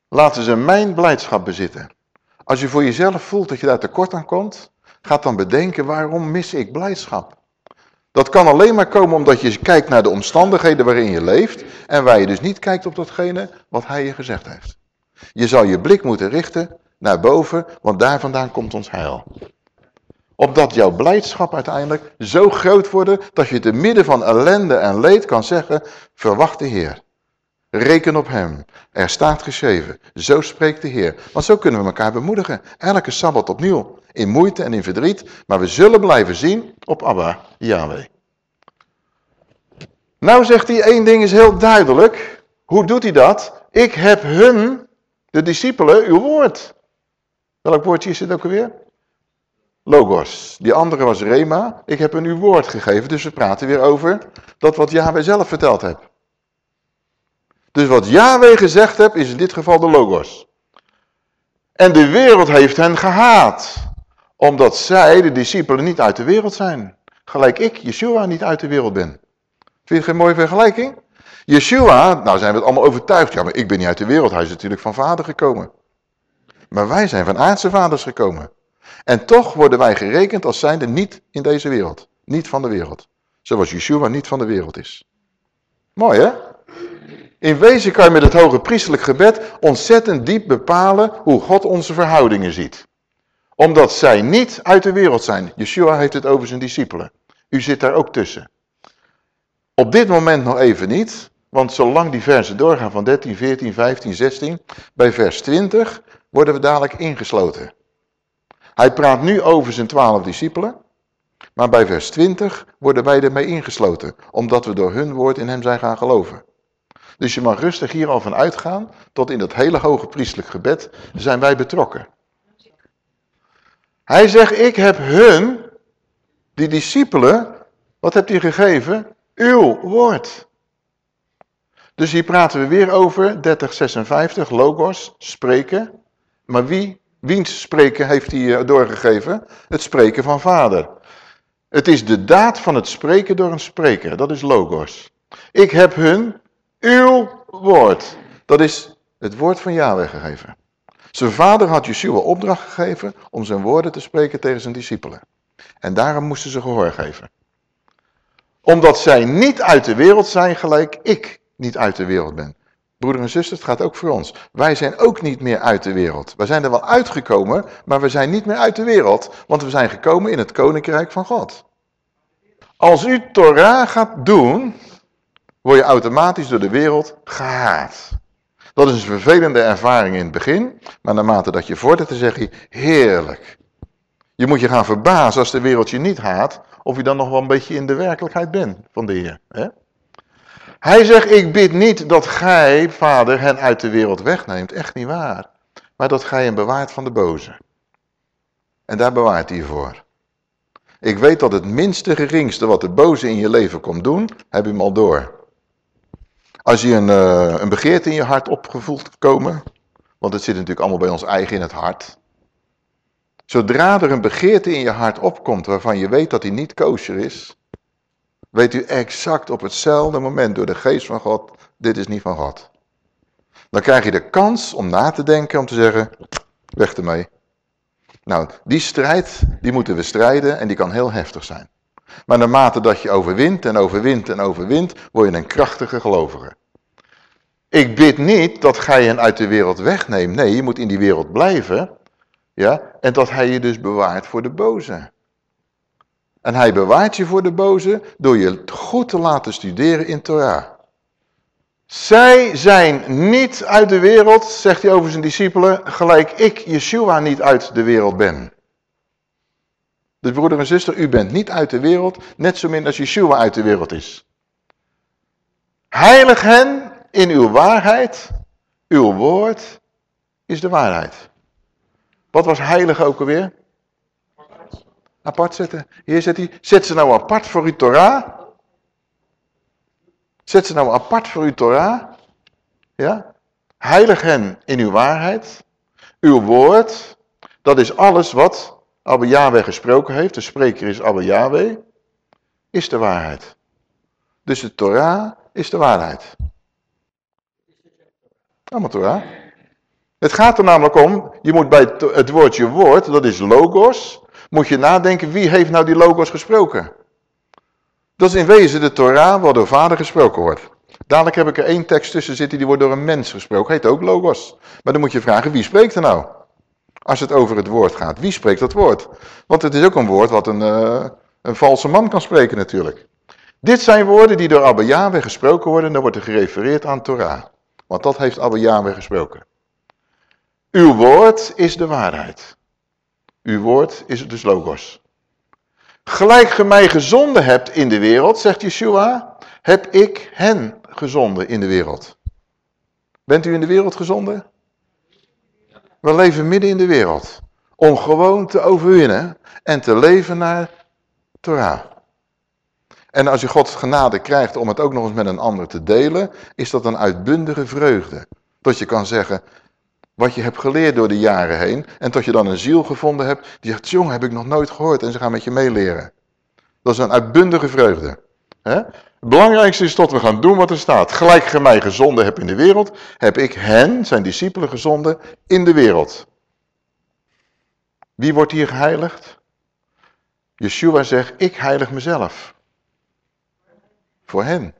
Laten ze mijn blijdschap bezitten. Als je voor jezelf voelt dat je daar tekort aan komt, ga dan bedenken waarom mis ik blijdschap. Dat kan alleen maar komen omdat je kijkt naar de omstandigheden waarin je leeft en waar je dus niet kijkt op datgene wat hij je gezegd heeft. Je zal je blik moeten richten naar boven, want daar vandaan komt ons heil. Opdat jouw blijdschap uiteindelijk zo groot wordt dat je te midden van ellende en leed kan zeggen, verwacht de Heer. Reken op hem. Er staat geschreven. Zo spreekt de Heer. Want zo kunnen we elkaar bemoedigen. Elke Sabbat opnieuw. In moeite en in verdriet. Maar we zullen blijven zien op Abba, Yahweh. Nou zegt hij één ding is heel duidelijk. Hoe doet hij dat? Ik heb hun, de discipelen, uw woord. Welk woordje is het ook alweer? Logos. Die andere was Rema. Ik heb hun uw woord gegeven. Dus we praten weer over dat wat Yahweh zelf verteld heeft. Dus wat Yahweh gezegd hebt, is in dit geval de Logos. En de wereld heeft hen gehaat. Omdat zij, de discipelen, niet uit de wereld zijn. Gelijk ik, Yeshua, niet uit de wereld ben. Vind je het geen mooie vergelijking? Yeshua, nou zijn we het allemaal overtuigd. Ja, maar ik ben niet uit de wereld. Hij is natuurlijk van vader gekomen. Maar wij zijn van aardse vaders gekomen. En toch worden wij gerekend als zijnde niet in deze wereld. Niet van de wereld. Zoals Yeshua niet van de wereld is. Mooi hè? In wezen kan je met het hoge priestelijk gebed ontzettend diep bepalen hoe God onze verhoudingen ziet. Omdat zij niet uit de wereld zijn. Yeshua heeft het over zijn discipelen. U zit daar ook tussen. Op dit moment nog even niet, want zolang die versen doorgaan van 13, 14, 15, 16, bij vers 20 worden we dadelijk ingesloten. Hij praat nu over zijn twaalf discipelen, maar bij vers 20 worden wij ermee ingesloten, omdat we door hun woord in hem zijn gaan geloven. Dus je mag rustig hier al van uitgaan, tot in dat hele hoge priestelijk gebed zijn wij betrokken. Hij zegt, ik heb hun, die discipelen, wat hebt hij gegeven? Uw woord. Dus hier praten we weer over 3056, logos, spreken. Maar wie, wiens spreken heeft hij eh, doorgegeven? Het spreken van vader. Het is de daad van het spreken door een spreker, dat is logos. Ik heb hun uw woord. Dat is het woord van Yahweh gegeven. Zijn vader had Yeshua opdracht gegeven om zijn woorden te spreken tegen zijn discipelen. En daarom moesten ze gehoor geven. Omdat zij niet uit de wereld zijn, gelijk ik niet uit de wereld ben. Broeder en zuster, het gaat ook voor ons. Wij zijn ook niet meer uit de wereld. Wij zijn er wel uitgekomen, maar we zijn niet meer uit de wereld. Want we zijn gekomen in het koninkrijk van God. Als u Torah gaat doen, word je automatisch door de wereld gehaat. Dat is een vervelende ervaring in het begin, maar naarmate dat je vordert, dan zeg je, heerlijk. Je moet je gaan verbazen als de wereld je niet haat, of je dan nog wel een beetje in de werkelijkheid bent van de Heer. Hè? Hij zegt, ik bid niet dat gij, vader, hen uit de wereld wegneemt. Echt niet waar. Maar dat gij hen bewaart van de boze. En daar bewaart hij voor. Ik weet dat het minste geringste wat de boze in je leven komt doen, heb je hem al door. Als je een, uh, een begeerte in je hart opgevoeld komen, want het zit natuurlijk allemaal bij ons eigen in het hart. Zodra er een begeerte in je hart opkomt waarvan je weet dat die niet kosher is, weet u exact op hetzelfde moment door de geest van God, dit is niet van God. Dan krijg je de kans om na te denken, om te zeggen, weg ermee. Nou, die strijd, die moeten we strijden en die kan heel heftig zijn. Maar naarmate dat je overwint en overwint en overwint, word je een krachtige gelovige. Ik bid niet dat gij hen uit de wereld wegneemt. Nee, je moet in die wereld blijven. Ja, en dat hij je dus bewaart voor de boze. En hij bewaart je voor de boze door je goed te laten studeren in Torah. Zij zijn niet uit de wereld, zegt hij over zijn discipelen, gelijk ik, Yeshua, niet uit de wereld ben. Dus broeder en zuster, u bent niet uit de wereld, net zo min als Yeshua uit de wereld is. Heilig hen in uw waarheid, uw woord is de waarheid. Wat was heilig ook alweer? Apart zetten. Hier zet hij, zet ze nou apart voor uw Torah. Zet ze nou apart voor uw Torah. Ja? Heilig hen in uw waarheid. Uw woord, dat is alles wat Abba Yahweh gesproken heeft. De spreker is Abba Yahweh. Is de waarheid. Dus de Torah is de waarheid. Allemaal Torah. Het gaat er namelijk om, je moet bij het woordje woord, dat is logos, moet je nadenken wie heeft nou die logos gesproken. Dat is in wezen de Torah waar door vader gesproken wordt. Dadelijk heb ik er één tekst tussen zitten, die wordt door een mens gesproken. Heet ook logos. Maar dan moet je vragen, wie spreekt er nou? Als het over het woord gaat. Wie spreekt dat woord? Want het is ook een woord wat een, uh, een valse man kan spreken natuurlijk. Dit zijn woorden die door Abba Yahweh gesproken worden. En dan wordt er gerefereerd aan Torah. Want dat heeft Abba Yahweh gesproken. Uw woord is de waarheid. Uw woord is dus logos. Gelijk ge mij gezonden hebt in de wereld, zegt Yeshua, heb ik hen gezonden in de wereld. Bent u in de wereld gezonden? We leven midden in de wereld. Om gewoon te overwinnen en te leven naar Torah. En als je Gods genade krijgt om het ook nog eens met een ander te delen, is dat een uitbundige vreugde. Dat je kan zeggen, wat je hebt geleerd door de jaren heen. En tot je dan een ziel gevonden hebt die zegt, jong, heb ik nog nooit gehoord. En ze gaan met je meeleren. Dat is een uitbundige vreugde. Het belangrijkste is dat we gaan doen wat er staat. Gelijk ge mij gezonden hebt in de wereld, heb ik hen, zijn discipelen, gezonden in de wereld. Wie wordt hier geheiligd? Yeshua zegt, ik heilig mezelf. Voor hen.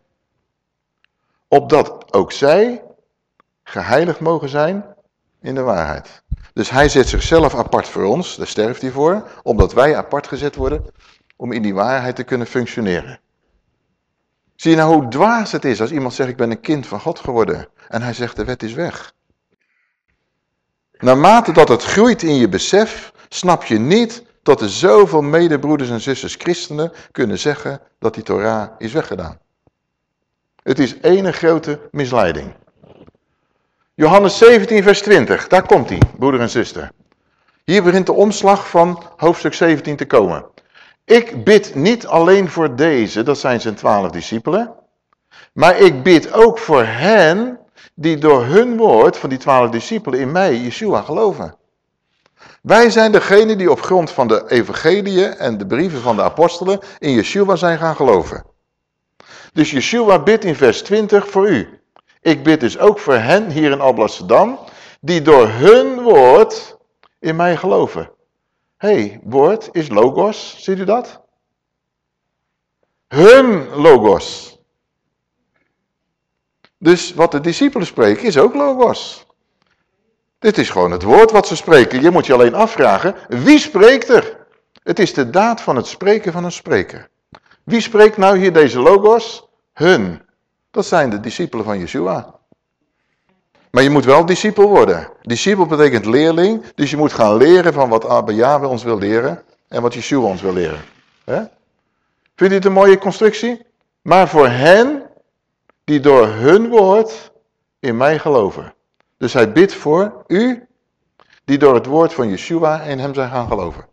Opdat ook zij geheiligd mogen zijn in de waarheid. Dus hij zet zichzelf apart voor ons, daar sterft hij voor, omdat wij apart gezet worden om in die waarheid te kunnen functioneren. Zie je nou hoe dwaas het is als iemand zegt ik ben een kind van God geworden en hij zegt de wet is weg. Naarmate dat het groeit in je besef, snap je niet dat er zoveel medebroeders en zusters christenen kunnen zeggen dat die Torah is weggedaan. Het is ene grote misleiding. Johannes 17 vers 20, daar komt hij, broeder en zuster. Hier begint de omslag van hoofdstuk 17 te komen. Ik bid niet alleen voor deze, dat zijn zijn twaalf discipelen. Maar ik bid ook voor hen die door hun woord van die twaalf discipelen in mij, Yeshua, geloven. Wij zijn degene die op grond van de evangeliën en de brieven van de apostelen in Yeshua zijn gaan geloven. Dus Yeshua bidt in vers 20 voor u. Ik bid dus ook voor hen hier in Alblasserdam, die door hun woord in mij geloven. Hey, woord is logos, ziet u dat? Hun logos. Dus wat de discipelen spreken is ook logos. Dit is gewoon het woord wat ze spreken. Je moet je alleen afvragen, wie spreekt er? Het is de daad van het spreken van een spreker. Wie spreekt nou hier deze logos? Hun. Dat zijn de discipelen van Yeshua. Maar je moet wel discipel worden. Discipel betekent leerling, dus je moet gaan leren van wat Abba Yahweh ons wil leren en wat Yeshua ons wil leren. Vindt u het een mooie constructie? Maar voor hen die door hun woord in mij geloven. Dus hij bidt voor u die door het woord van Yeshua in hem zijn gaan geloven.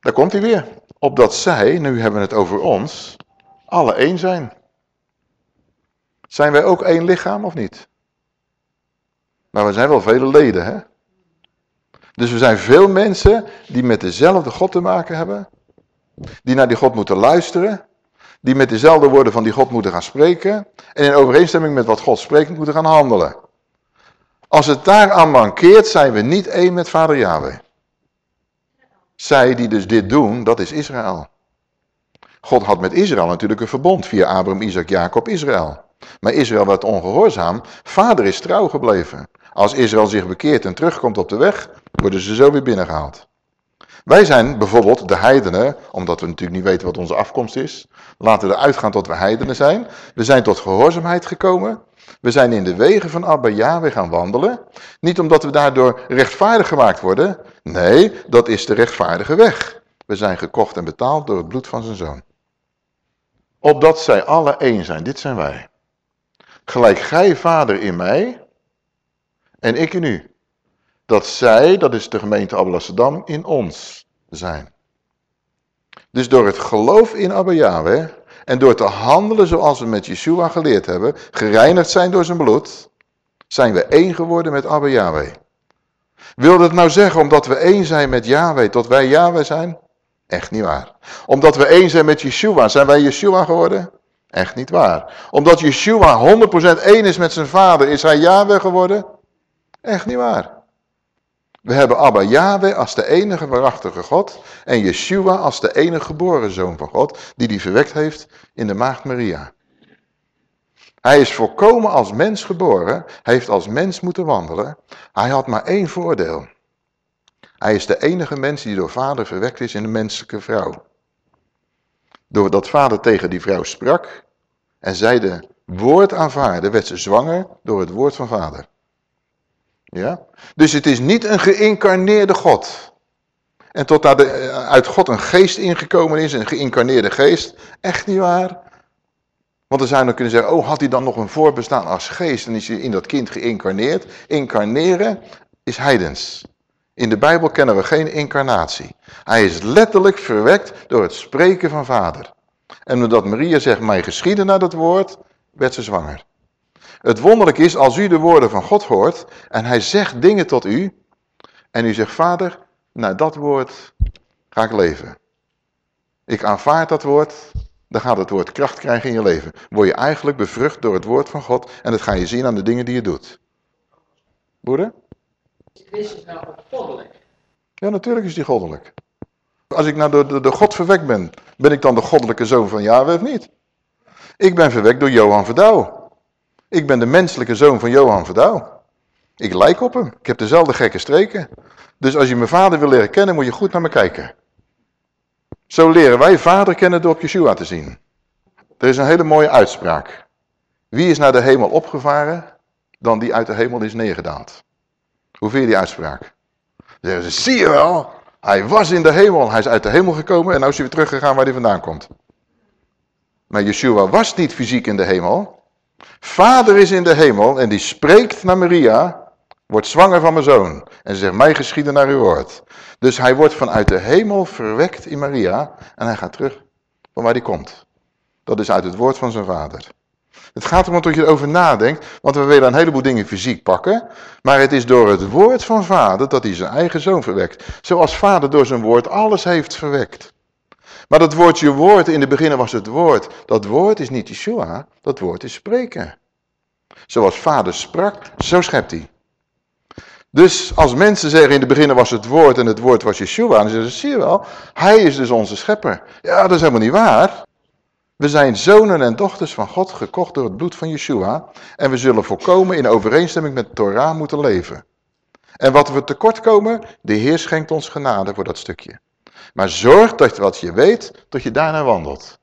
Daar komt hij weer. Opdat zij, nu hebben we het over ons, alle één zijn. Zijn wij ook één lichaam of niet? Maar we zijn wel vele leden, hè? Dus we zijn veel mensen die met dezelfde God te maken hebben. Die naar die God moeten luisteren. Die met dezelfde woorden van die God moeten gaan spreken. En in overeenstemming met wat God spreekt moeten gaan handelen. Als het daaraan mankeert, zijn we niet één met vader Yahweh. Zij die dus dit doen, dat is Israël. God had met Israël natuurlijk een verbond via Abraham, Isaac, Jacob, Israël. Maar Israël werd ongehoorzaam. Vader is trouw gebleven. Als Israël zich bekeert en terugkomt op de weg, worden ze zo weer binnengehaald. Wij zijn bijvoorbeeld de heidenen, omdat we natuurlijk niet weten wat onze afkomst is. Laten we eruit gaan tot we heidenen zijn. We zijn tot gehoorzaamheid gekomen. We zijn in de wegen van Abba Yahweh gaan wandelen. Niet omdat we daardoor rechtvaardig gemaakt worden. Nee, dat is de rechtvaardige weg. We zijn gekocht en betaald door het bloed van zijn zoon. Opdat zij alle één zijn. Dit zijn wij. Gelijk gij, vader, in mij en ik in u. Dat zij, dat is de gemeente Amsterdam, in ons zijn. Dus door het geloof in Abba Yahweh en door te handelen zoals we met Yeshua geleerd hebben, gereinigd zijn door zijn bloed, zijn we één geworden met Abba Yahweh. Wil dat nou zeggen, omdat we één zijn met Yahweh, tot wij Yahweh zijn? Echt niet waar. Omdat we één zijn met Yeshua, zijn wij Yeshua geworden? Echt niet waar. Omdat Yeshua 100% één is met zijn vader, is hij Yahweh geworden? Echt niet waar. We hebben Abba Yahweh als de enige waarachtige God en Yeshua als de enige geboren zoon van God, die die verwekt heeft in de maagd Maria. Hij is volkomen als mens geboren, hij heeft als mens moeten wandelen. Hij had maar één voordeel. Hij is de enige mens die door vader verwekt is in de menselijke vrouw. Doordat vader tegen die vrouw sprak en zij de woord aanvaarde, werd ze zwanger door het woord van vader. Ja? Dus het is niet een geïncarneerde God. En tot daar de, eh, uit God een geest ingekomen is, een geïncarneerde geest. Echt niet waar. Want dan zou je kunnen zeggen, oh had hij dan nog een voorbestaan als geest en is hij in dat kind geïncarneerd. Incarneren is heidens. In de Bijbel kennen we geen incarnatie. Hij is letterlijk verwekt door het spreken van vader. En omdat Maria zegt, mij geschieden naar dat woord, werd ze zwanger. Het wonderlijk is, als u de woorden van God hoort en hij zegt dingen tot u en u zegt, vader, naar dat woord ga ik leven. Ik aanvaard dat woord, dan gaat het woord kracht krijgen in je leven. Word je eigenlijk bevrucht door het woord van God en dat ga je zien aan de dingen die je doet. Broeder? Is Christus nou goddelijk? Ja, natuurlijk is die goddelijk. Als ik nou door de, de God verwekt ben, ben ik dan de goddelijke zoon van Yahweh of niet? Ik ben verwekt door Johan Verdouw. Ik ben de menselijke zoon van Johan Verdouw. Ik lijk op hem. Ik heb dezelfde gekke streken. Dus als je mijn vader wil leren kennen, moet je goed naar me kijken. Zo leren wij vader kennen door op Yeshua te zien. Er is een hele mooie uitspraak. Wie is naar de hemel opgevaren dan die uit de hemel is neergedaald? Hoe vind je die uitspraak? Dan zeggen ze, zie je wel, hij was in de hemel, hij is uit de hemel gekomen en nu is hij weer teruggegaan waar hij vandaan komt. Maar Yeshua was niet fysiek in de hemel, Vader is in de hemel en die spreekt naar Maria, wordt zwanger van mijn zoon. En zegt, mij geschieden naar uw woord. Dus hij wordt vanuit de hemel verwekt in Maria en hij gaat terug van waar hij komt. Dat is uit het woord van zijn vader. Het gaat erom dat je erover nadenkt, want we willen een heleboel dingen fysiek pakken. Maar het is door het woord van vader dat hij zijn eigen zoon verwekt. Zoals vader door zijn woord alles heeft verwekt. Maar dat woordje woord, in het begin was het woord. Dat woord is niet Yeshua, dat woord is spreken. Zoals vader sprak, zo schept hij. Dus als mensen zeggen in het begin was het woord en het woord was Yeshua, dan zeggen ze, zie je wel, hij is dus onze schepper. Ja, dat is helemaal niet waar. We zijn zonen en dochters van God, gekocht door het bloed van Yeshua. En we zullen volkomen in overeenstemming met Torah moeten leven. En wat we tekort komen, de Heer schenkt ons genade voor dat stukje. Maar zorg dat wat je weet, dat je daarna wandelt.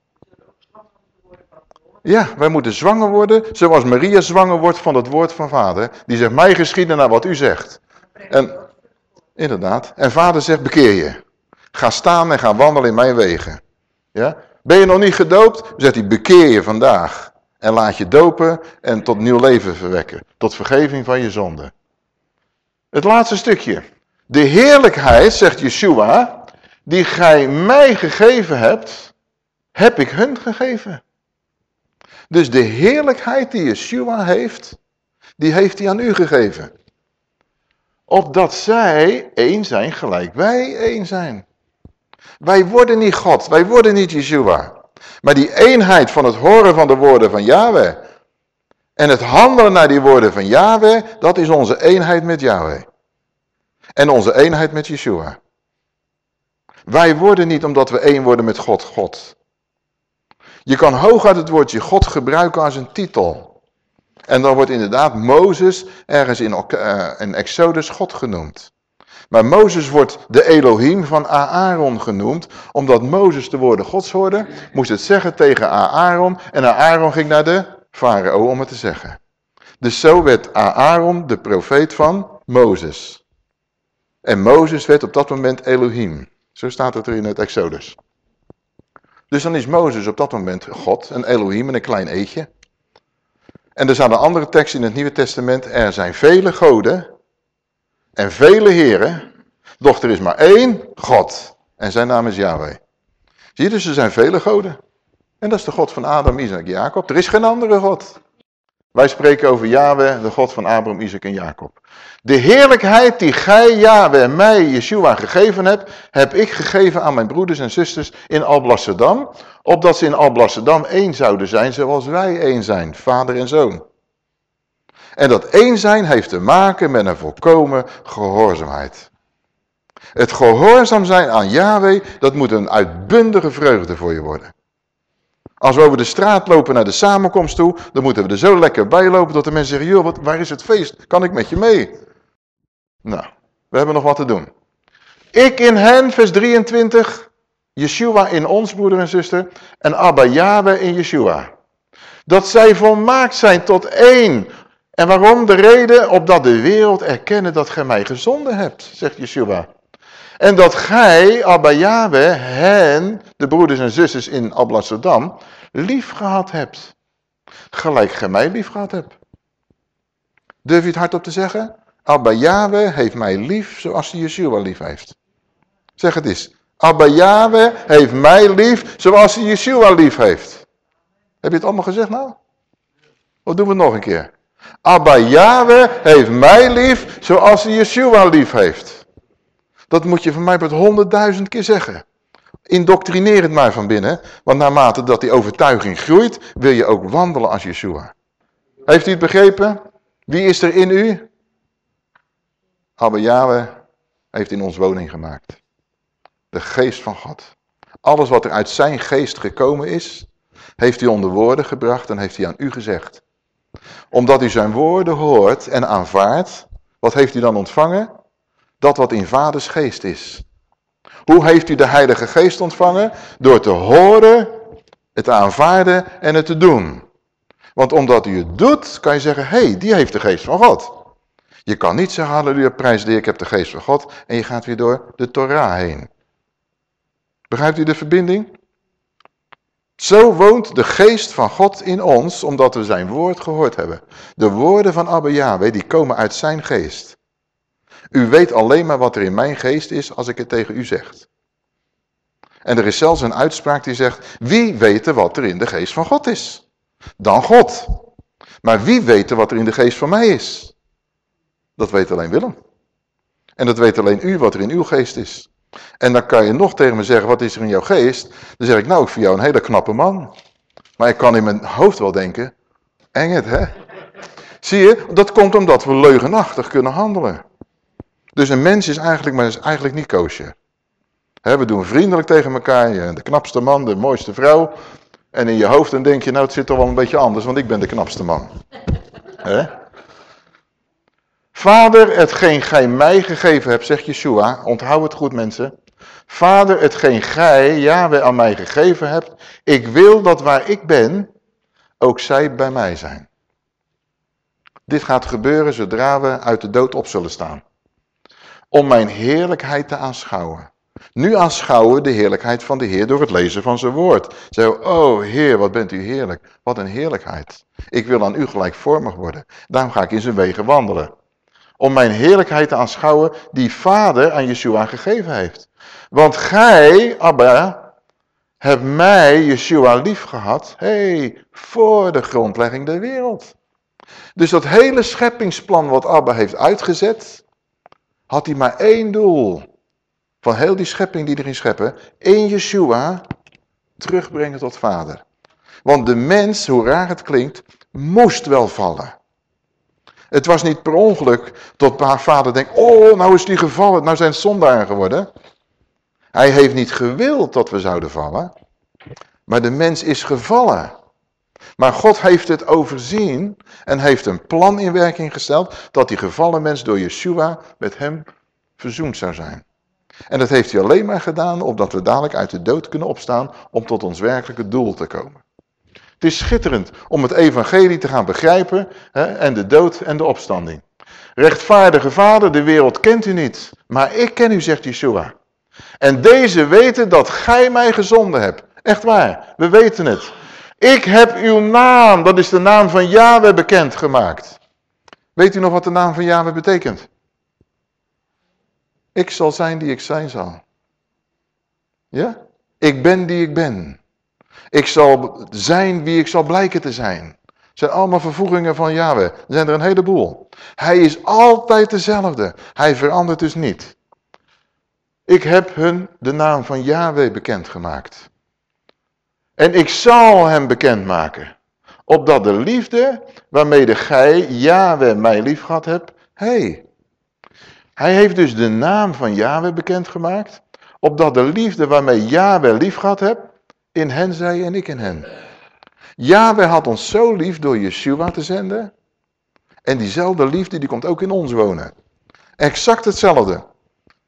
Ja, wij moeten zwanger worden, zoals Maria zwanger wordt van het woord van vader. Die zegt, mij geschieden naar wat u zegt. En, inderdaad. En vader zegt, bekeer je. Ga staan en ga wandelen in mijn wegen. Ja? Ben je nog niet gedoopt? Zegt hij, bekeer je vandaag. En laat je dopen en tot nieuw leven verwekken. Tot vergeving van je zonde. Het laatste stukje. De heerlijkheid, zegt Yeshua, die gij mij gegeven hebt, heb ik hun gegeven. Dus de heerlijkheid die Yeshua heeft, die heeft hij aan u gegeven. Opdat zij één zijn gelijk wij één zijn. Wij worden niet God, wij worden niet Yeshua. Maar die eenheid van het horen van de woorden van Yahweh en het handelen naar die woorden van Yahweh, dat is onze eenheid met Yahweh. En onze eenheid met Yeshua. Wij worden niet omdat we één worden met God, God. Je kan hooguit het woordje God gebruiken als een titel. En dan wordt inderdaad Mozes ergens in, uh, Exodus God genoemd. Maar Mozes wordt de Elohim van Aaron genoemd, omdat Mozes de woorden gods hoorde, moest het zeggen tegen Aaron en Aaron ging naar de farao om het te zeggen. Dus zo werd Aaron de profeet van Mozes. En Mozes werd op dat moment Elohim. Zo staat het er in het Exodus. Dus dan is Mozes op dat moment God, een Elohim en een klein eetje. En er staat een andere tekst in het Nieuwe Testament. Er zijn vele goden en vele heren. Doch er is maar één God. En zijn naam is Yahweh. Zie je dus, er zijn vele goden. En dat is de God van Adam, Isaac, Jacob. Er is geen andere God. Wij spreken over Yahweh, de God van Abraham, Isaac en Jacob. De heerlijkheid die gij, Yahweh, mij, Yeshua gegeven hebt, heb ik gegeven aan mijn broeders en zusters in Alblasserdam, opdat ze in Alblasserdam één zouden zijn zoals wij één zijn, vader en zoon. En dat één zijn heeft te maken met een volkomen gehoorzaamheid. Het gehoorzaam zijn aan Yahweh, dat moet een uitbundige vreugde voor je worden. Als we over de straat lopen naar de samenkomst toe, dan moeten we er zo lekker bij lopen dat de mensen zeggen, joh, wat, waar is het feest? Kan ik met je mee? Nou, we hebben nog wat te doen. Ik in hen, vers 23, Yeshua in ons, broeder en zuster, en Abba Yahweh in Yeshua. Dat zij volmaakt zijn tot één. En waarom? De reden, opdat de wereld erkennen dat gij mij gezonden hebt, zegt Yeshua. En dat gij, Abba Yahweh, hen, de broeders en zusters in Amsterdam, lief gehad hebt. Gelijk gij mij lief gehad hebt. Durf je het hardop te zeggen? Abba Yahweh heeft mij lief zoals hij Yeshua lief heeft. Zeg het eens. Abba Yahweh heeft mij lief zoals hij Yeshua lief heeft. Heb je het allemaal gezegd nou? Of doen we het nog een keer? Abba Yahweh heeft mij lief zoals hij Yeshua lief heeft. Dat moet je van mij met honderdduizend keer zeggen. Indoctrineer het maar van binnen, want naarmate dat die overtuiging groeit, wil je ook wandelen als Yeshua. Heeft u het begrepen? Wie is er in u? Abba Yahweh heeft in ons woning gemaakt. De geest van God. Alles wat er uit zijn geest gekomen is, heeft hij onder woorden gebracht en heeft hij aan u gezegd. Omdat u zijn woorden hoort en aanvaardt, wat heeft u dan ontvangen? Dat wat in vaders geest is. Hoe heeft u de heilige geest ontvangen? Door te horen, het aanvaarden en het te doen. Want omdat u het doet, kan je zeggen, hé, hey, die heeft de geest van God. Je kan niet zeggen, halleluja, prijs de ik heb de geest van God. En je gaat weer door de Torah heen. Begrijpt u de verbinding? Zo woont de geest van God in ons, omdat we zijn woord gehoord hebben. De woorden van Abba Yahweh, die komen uit zijn geest. U weet alleen maar wat er in mijn geest is als ik het tegen u zeg. En er is zelfs een uitspraak die zegt, wie weet wat er in de geest van God is? Dan God. Maar wie weet wat er in de geest van mij is? Dat weet alleen Willem. En dat weet alleen u wat er in uw geest is. En dan kan je nog tegen me zeggen, wat is er in jouw geest? Dan zeg ik, nou, ik vind jou een hele knappe man. Maar ik kan in mijn hoofd wel denken, eng het, hè? Zie je, dat komt omdat we leugenachtig kunnen handelen. Dus een mens is eigenlijk, maar is eigenlijk niet koosje. we doen vriendelijk tegen elkaar, de knapste man, de mooiste vrouw. En in je hoofd dan denk je, nou het zit toch wel een beetje anders, want ik ben de knapste man. He? Vader, hetgeen gij mij gegeven hebt, zegt Yeshua, onthoud het goed mensen. Vader, hetgeen gij, Yahweh, aan mij gegeven hebt, ik wil dat waar ik ben, ook zij bij mij zijn. Dit gaat gebeuren zodra we uit de dood op zullen staan om mijn heerlijkheid te aanschouwen. Nu aanschouwen we de heerlijkheid van de Heer door het lezen van zijn woord. Zeggen, oh Heer, wat bent u heerlijk. Wat een heerlijkheid. Ik wil aan u gelijkvormig worden. Daarom ga ik in zijn wegen wandelen. Om mijn heerlijkheid te aanschouwen die vader aan Yeshua gegeven heeft. Want gij, Abba, hebt mij, Yeshua, lief gehad. hey, voor de grondlegging der wereld. Dus dat hele scheppingsplan wat Abba heeft uitgezet, had hij maar één doel. Van heel die schepping die erin scheppen. In Yeshua terugbrengen tot vader. Want de mens, hoe raar het klinkt, moest wel vallen. Het was niet per ongeluk tot haar vader denkt, oh nou is die gevallen, nou zijn zondaren geworden. Hij heeft niet gewild dat we zouden vallen. Maar de mens is gevallen. Maar God heeft het overzien en heeft een plan in werking gesteld dat die gevallen mens door Yeshua met hem verzoend zou zijn. En dat heeft hij alleen maar gedaan opdat we dadelijk uit de dood kunnen opstaan om tot ons werkelijke doel te komen. Het is schitterend om het evangelie te gaan begrijpen hè, en de dood en de opstanding. Rechtvaardige vader, de wereld kent u niet, maar ik ken u, zegt Yeshua. En deze weten dat gij mij gezonden hebt. Echt waar, we weten het. Ik heb uw naam, dat is de naam van Yahweh bekendgemaakt. Weet u nog wat de naam van Yahweh betekent? Ik zal zijn die ik zijn zal. Ja? Ik ben die ik ben. Ik zal zijn wie ik zal blijken te zijn. Het zijn allemaal vervoegingen van Yahweh. Er zijn er een heleboel. Hij is altijd dezelfde. Hij verandert dus niet. Ik heb hun de naam van Yahweh bekendgemaakt. En ik zal hem bekendmaken. Opdat de liefde waarmee de gij, Yahweh, mij lief gehad hebt. Hey. Hij heeft dus de naam van Yahweh bekendgemaakt. Opdat de liefde waarmee Yahweh lief gehad hebt. In hen zij en ik in hen. Yahweh had ons zo lief door Yeshua te zenden. En diezelfde liefde die komt ook in ons wonen. Exact hetzelfde.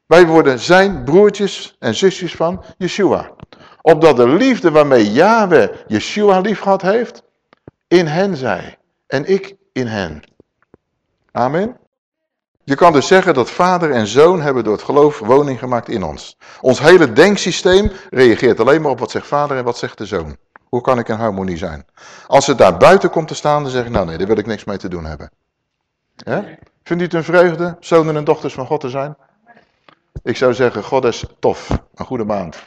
Wij worden zijn broertjes en zusjes van Yeshua. Opdat de liefde waarmee Yahweh Yeshua lief gehad heeft, in hen zij. En ik in hen. Amen. Je kan dus zeggen dat vader en zoon hebben door het geloof woning gemaakt in ons. Ons hele denksysteem reageert alleen maar op wat zegt vader en wat zegt de zoon. Hoe kan ik in harmonie zijn? Als het daar buiten komt te staan, dan zeg ik, nou nee, daar wil ik niks mee te doen hebben. Vindt u het een vreugde, zonen en dochters van God te zijn? Ik zou zeggen, God is tof. Een goede maand.